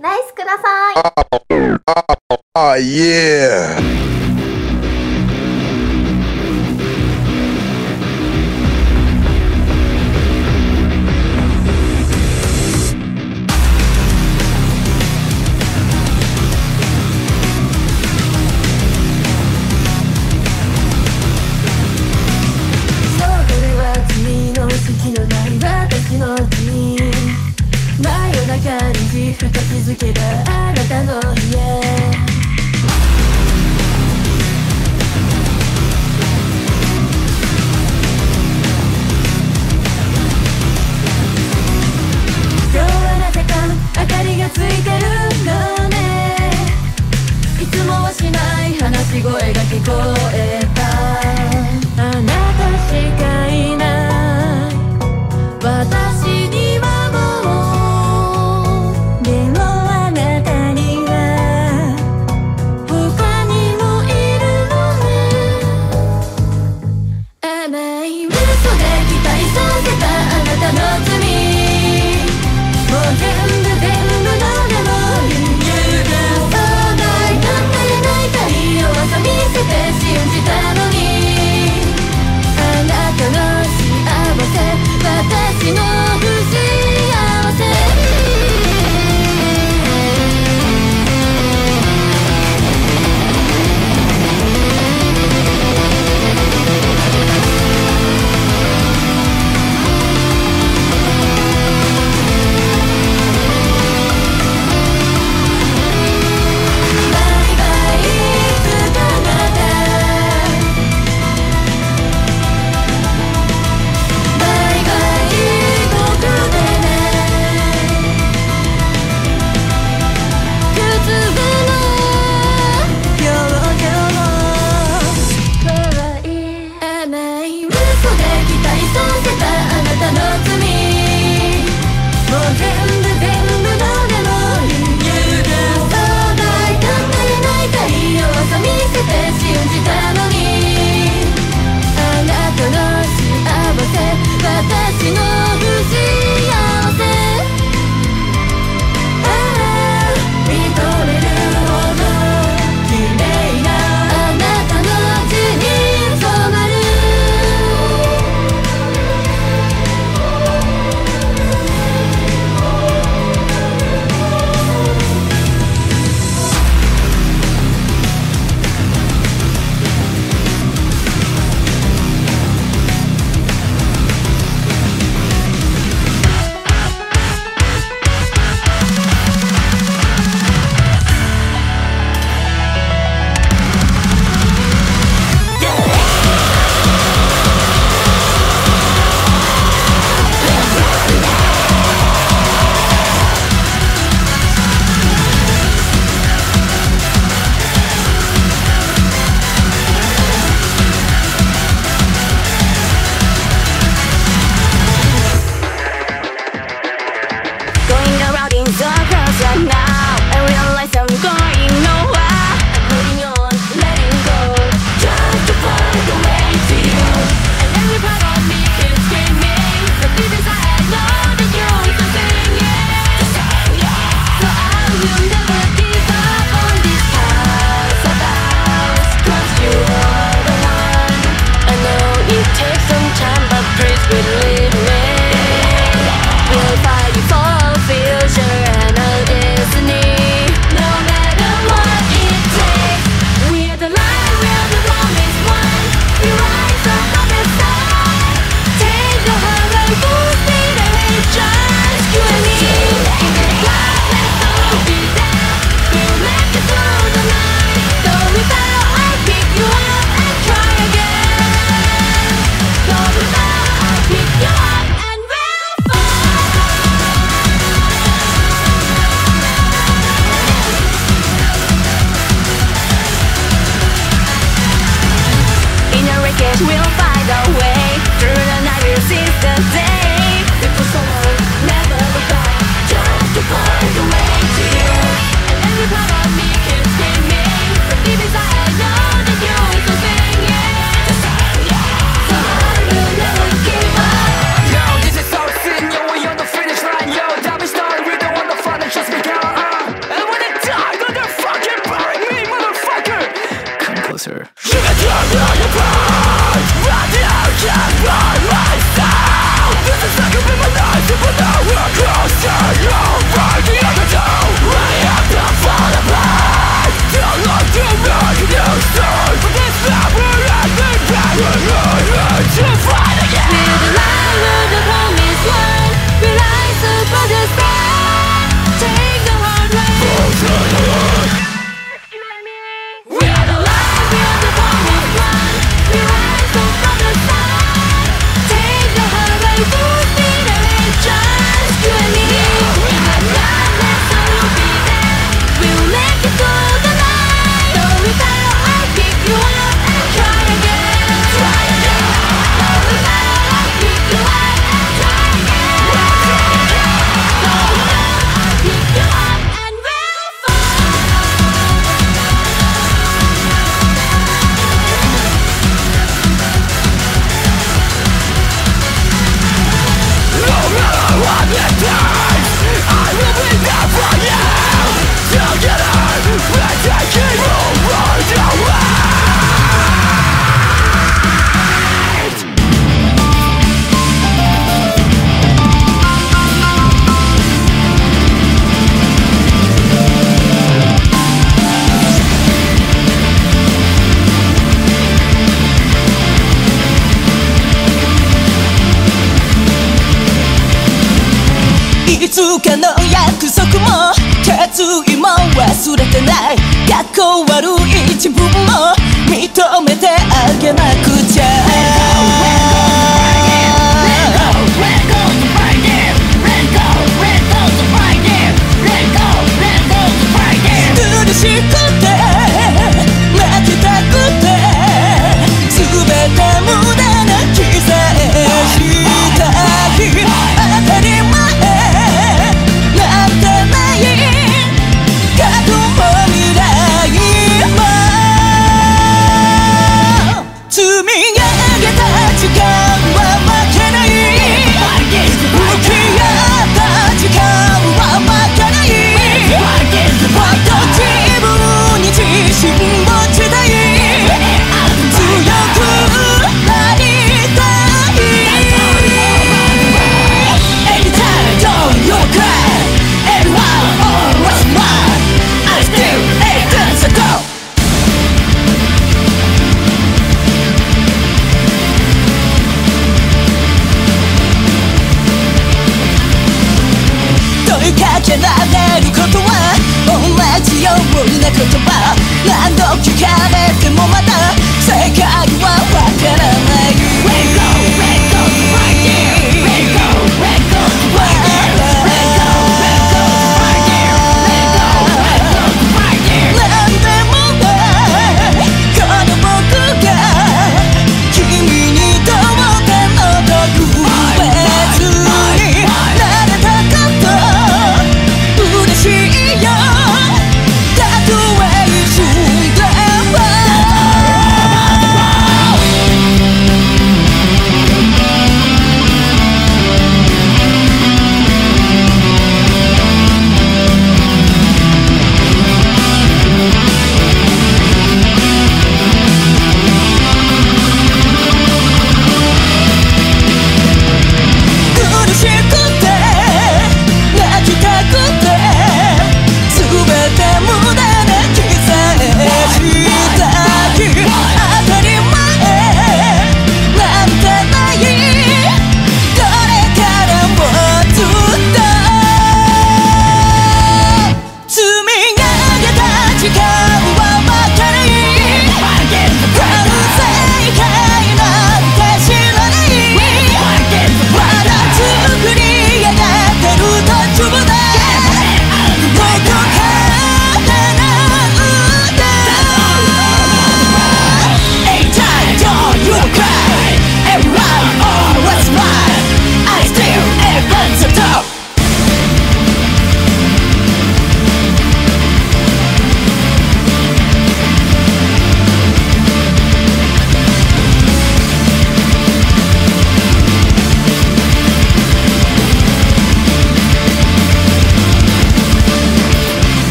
ナイスください。あ、いえ。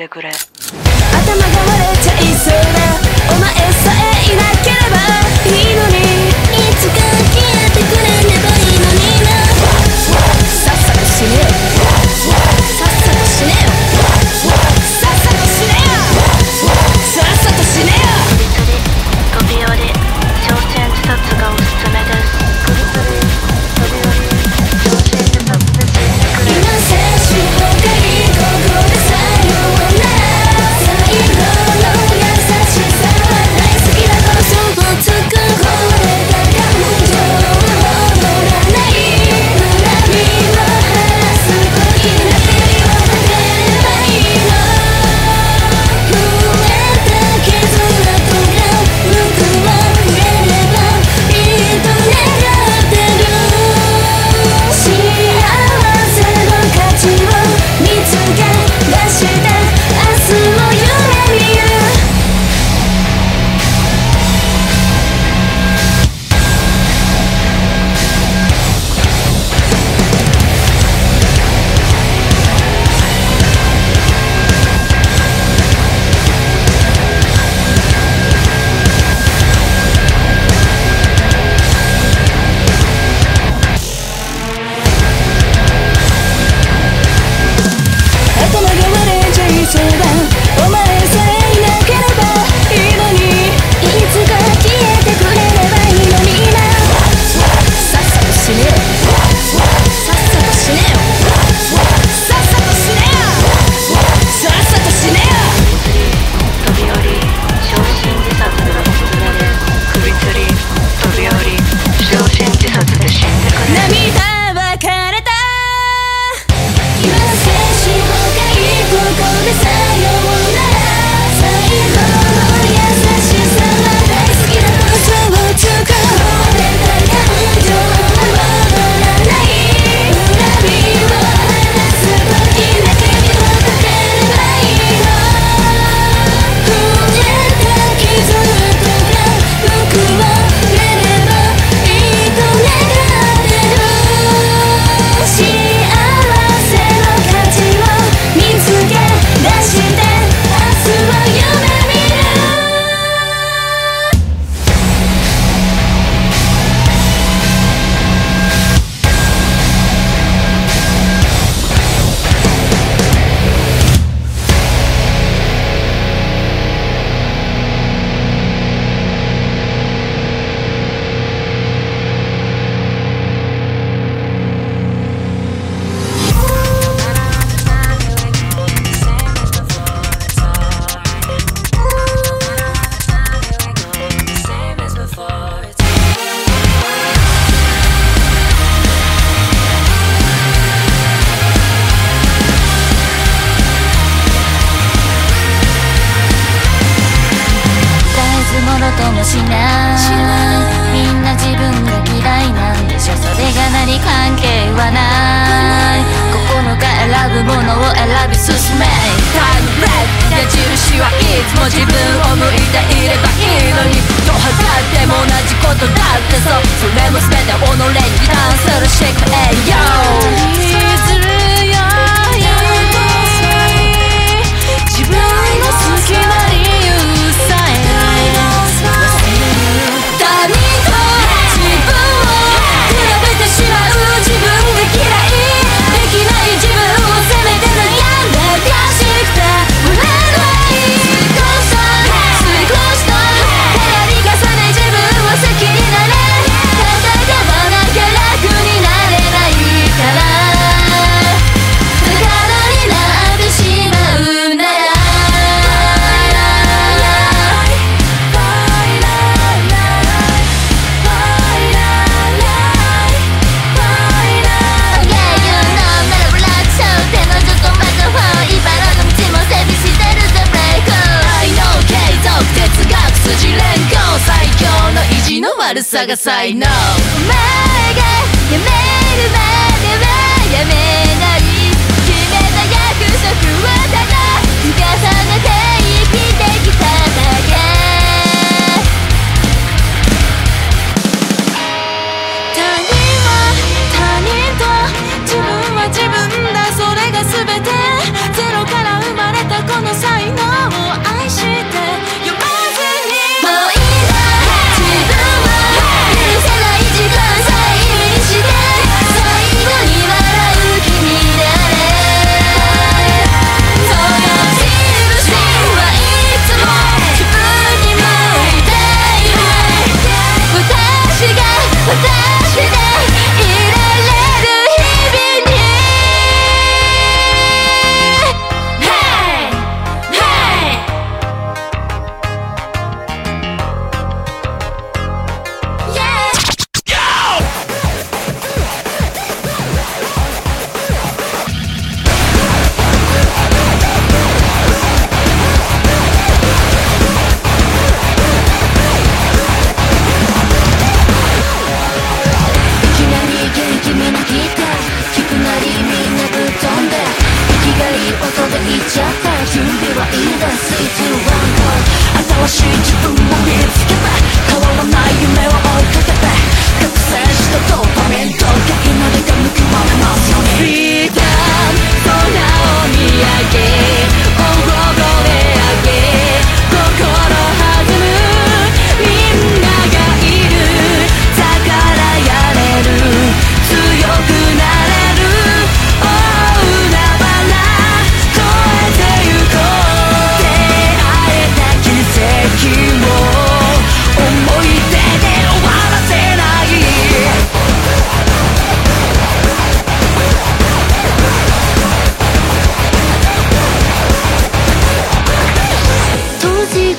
んでくれ。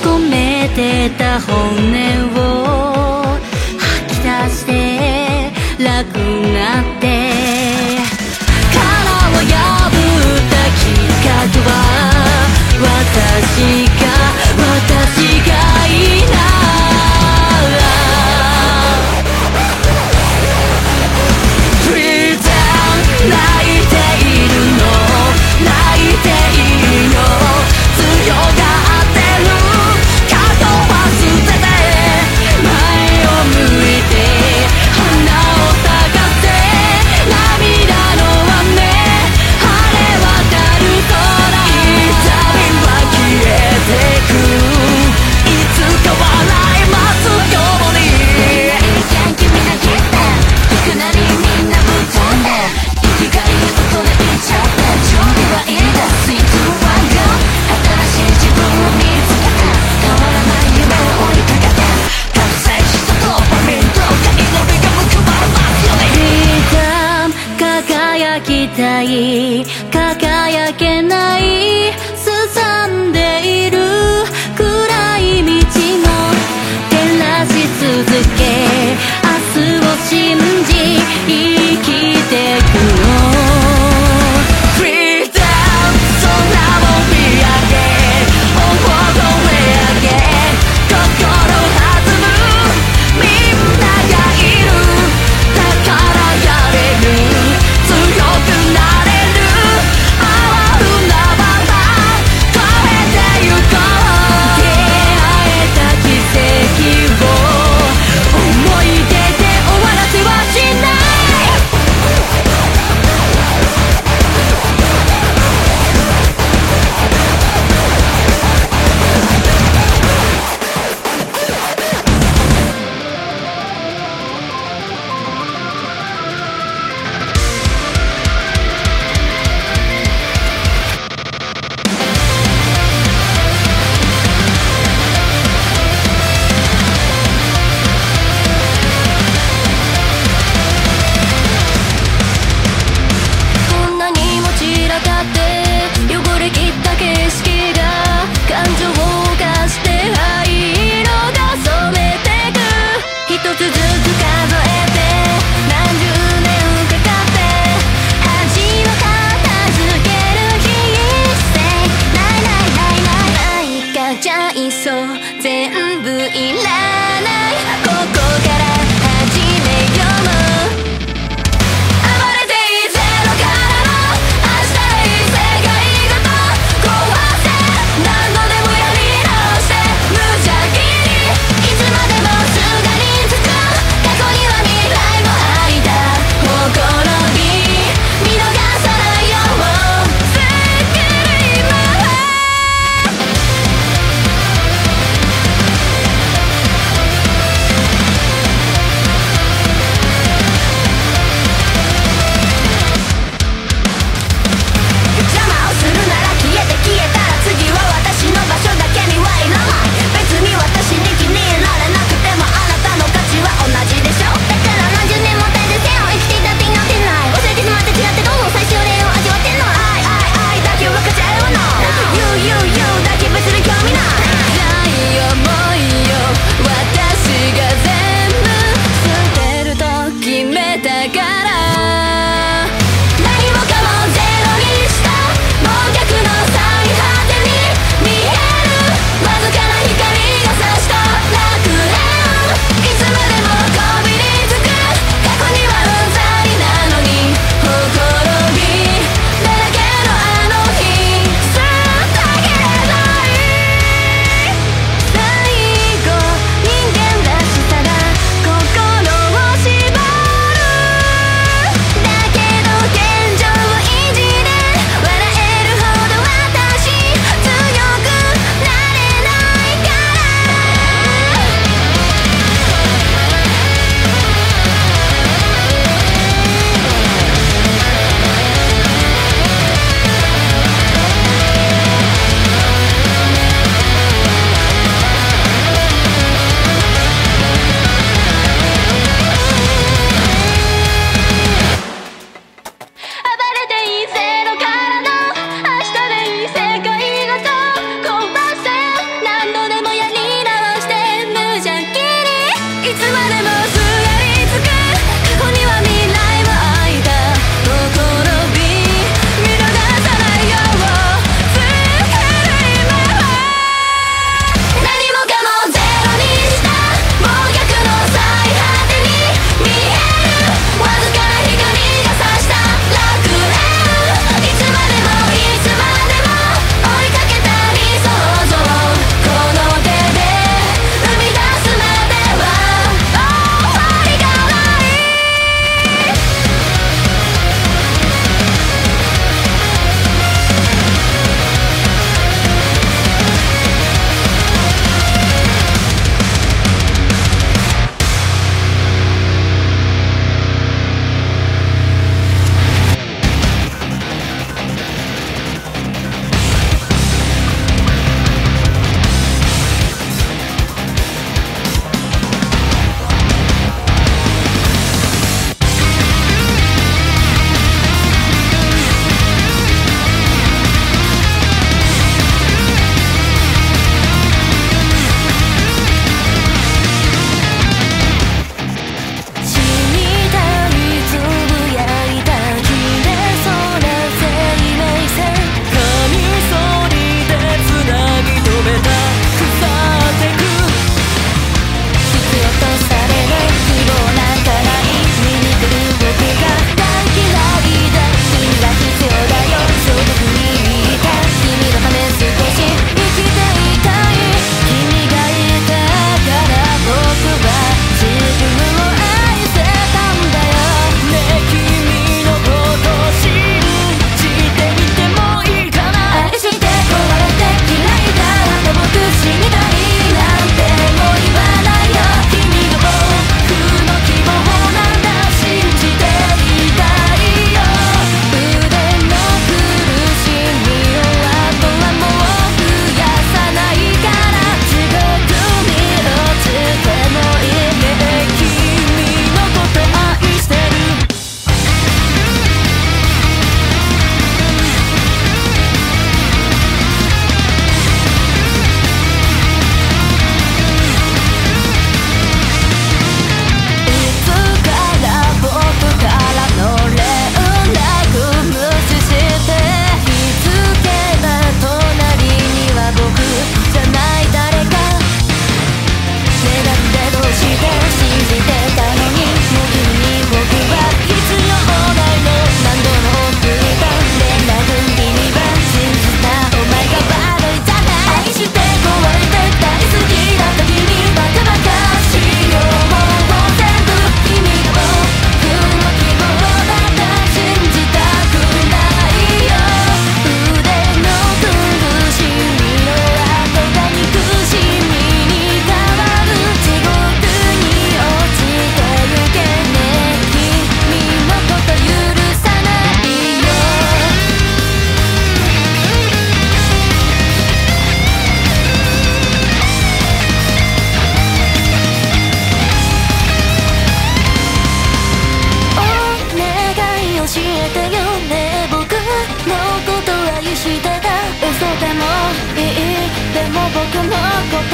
込めてた本音を吐き出して楽になった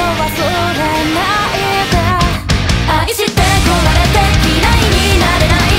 忘れないで愛して壊られて嫌いになれない。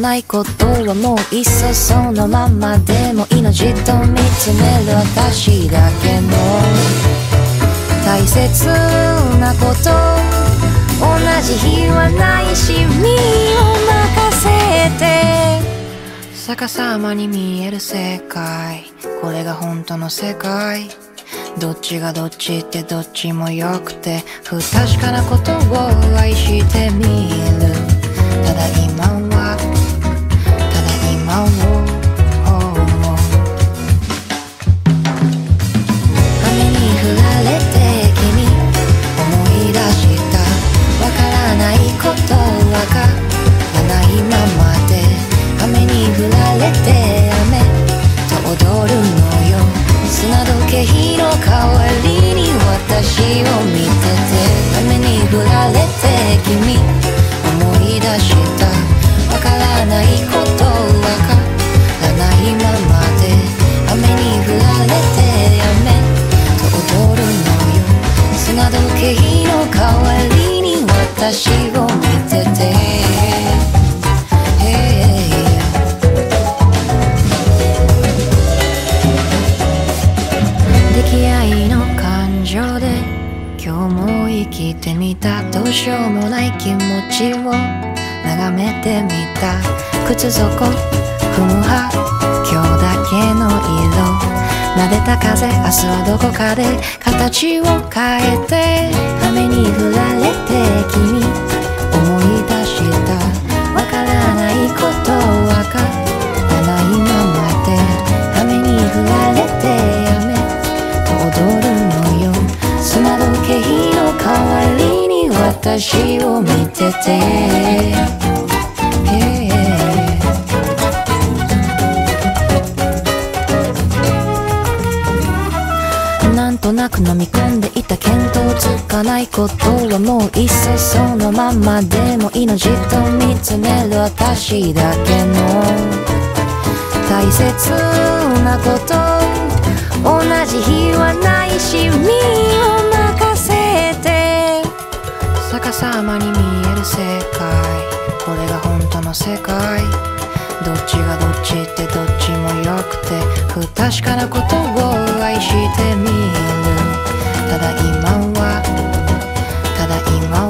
ないことはもういっそそのままでも命と見つめる私だけの。大切なこと同じ日はないし身を任せて。逆さまに見える世界これが本当の世界。どっちがどっちってどっちもよくて不確かなことを愛してみる。ただ今 I いだけの大切なこと同じ日はないし身を任せて逆さまに見える世界これが本当の世界。どっちがどっちってどっちもよくて不確かなことを愛してみる。ただ今はただ今は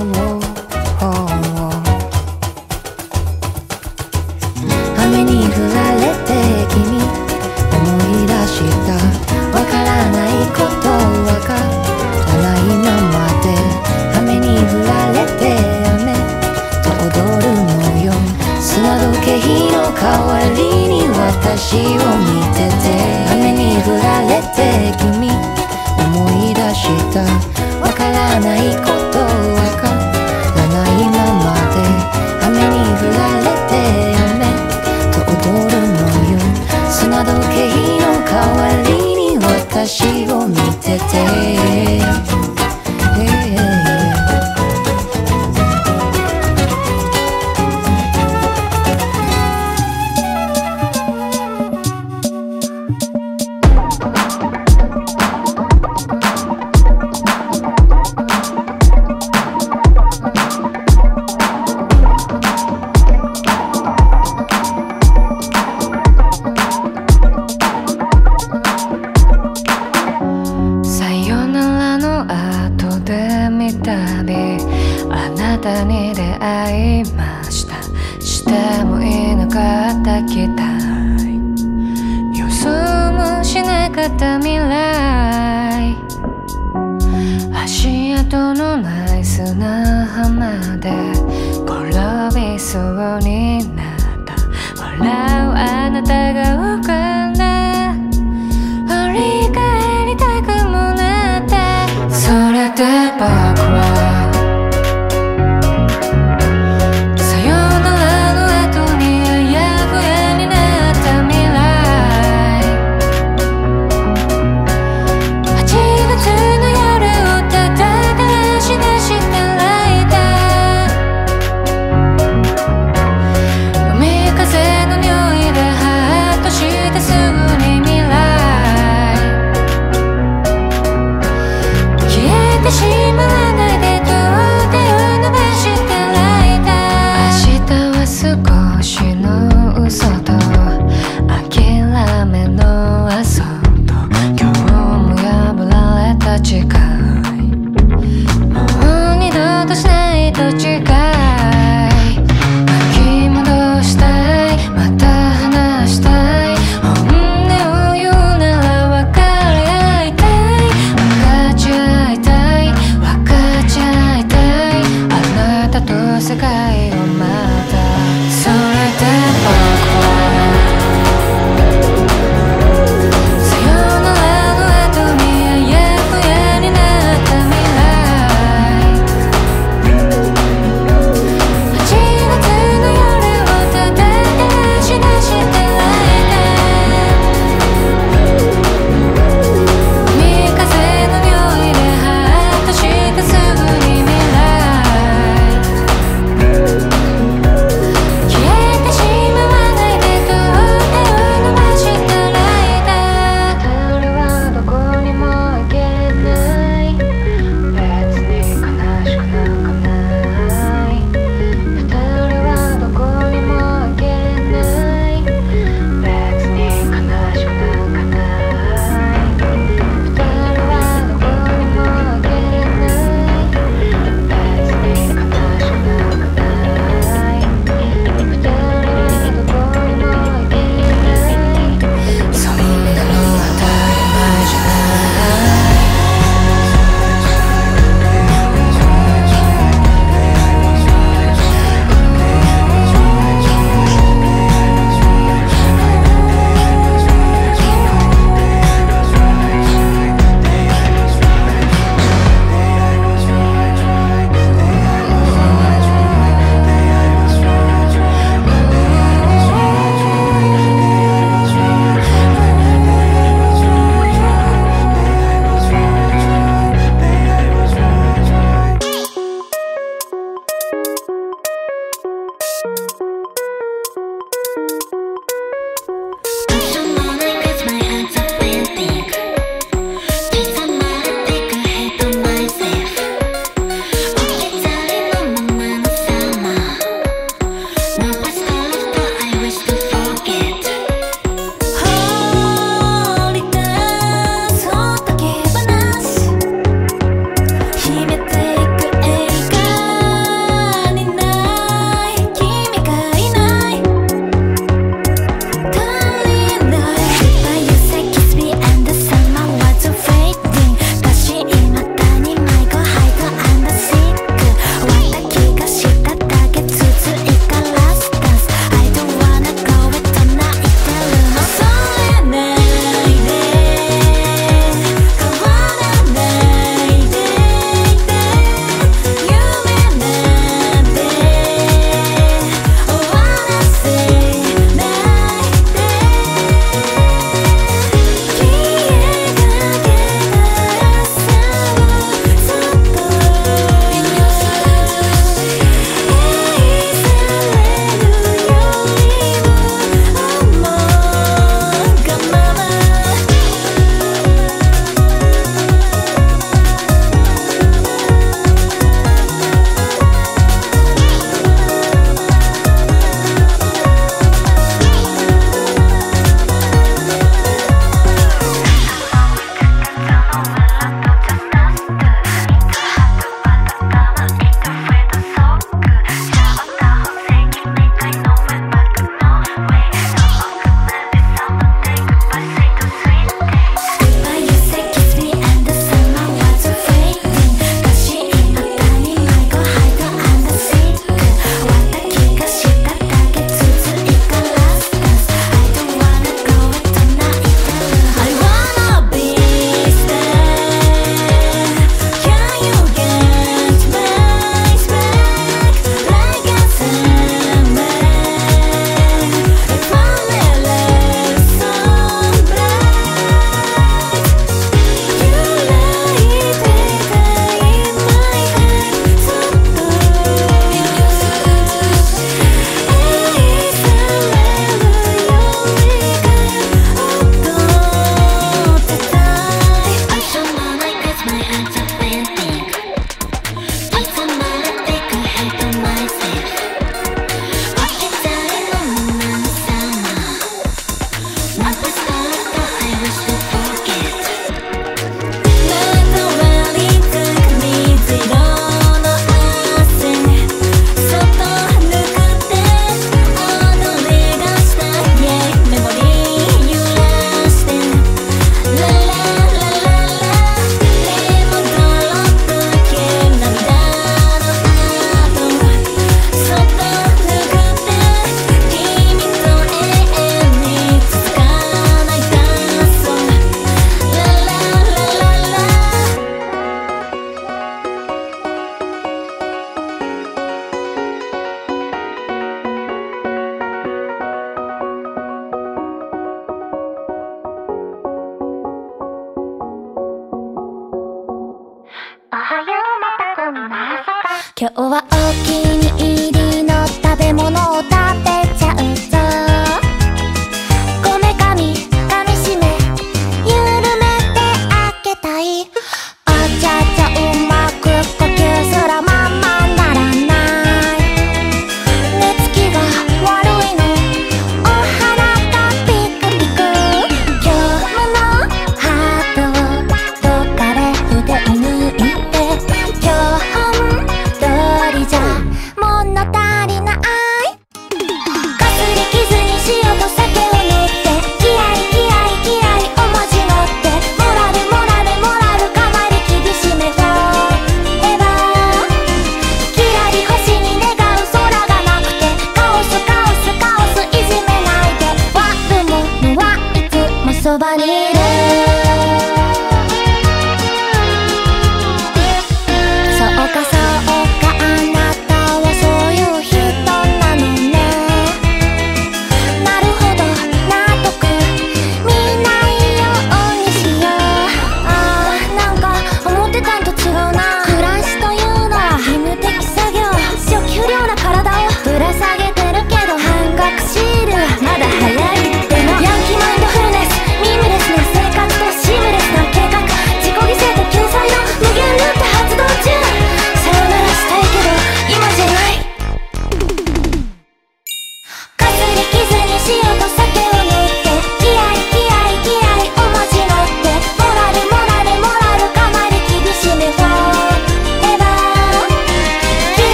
今日はお気に入り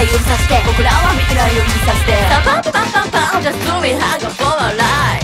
ら指さして僕らは未来を指さして。パンパンパンパンパン Just do it hard for a life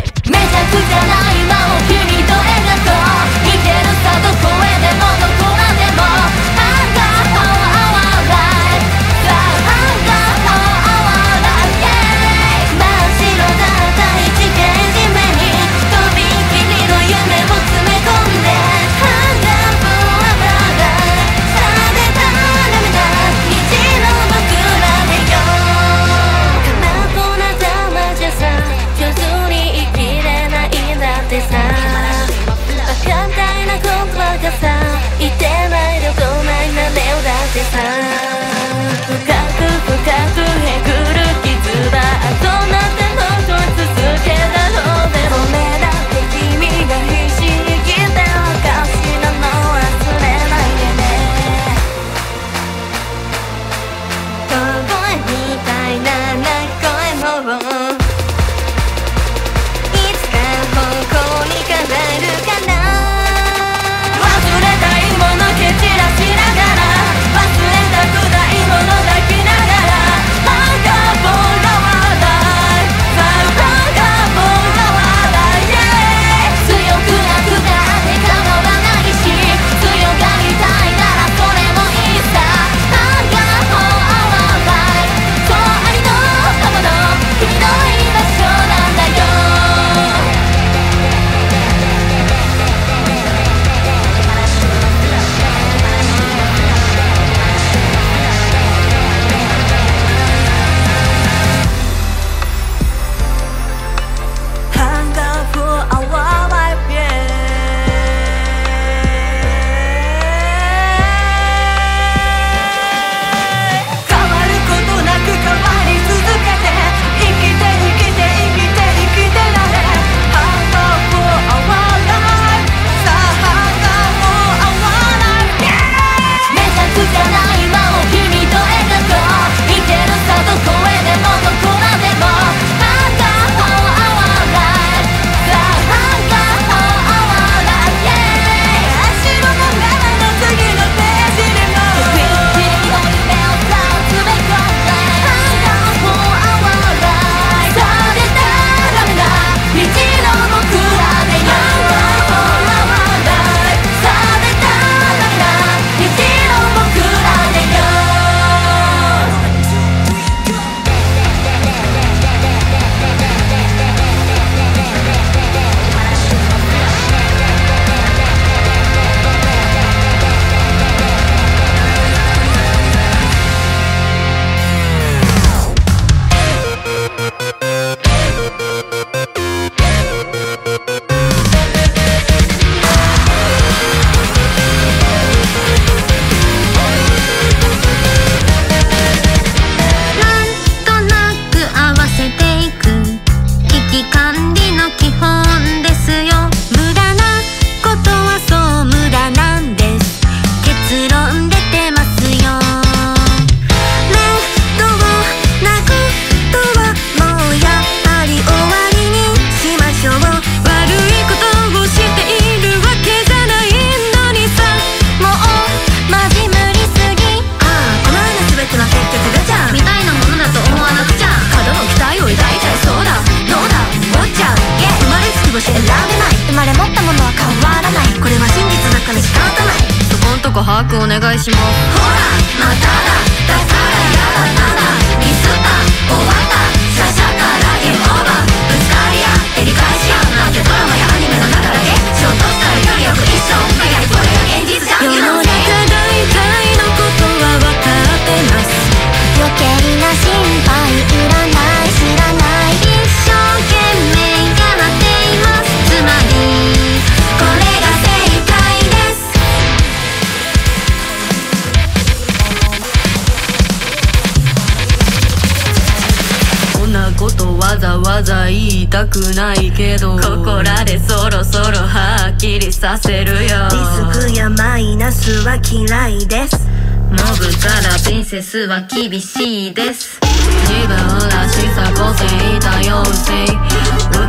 させるよ。リスクやマイナスは嫌いです。モブからプリンセスは厳しいです。自分らしさ個性多様性。受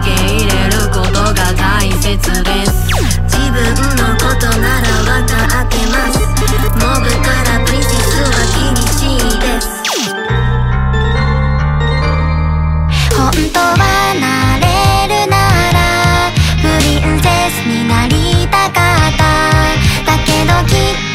け入れることが大切です。自分のことなら分かってます。モブから keep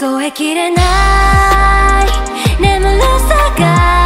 数えきれない眠るさが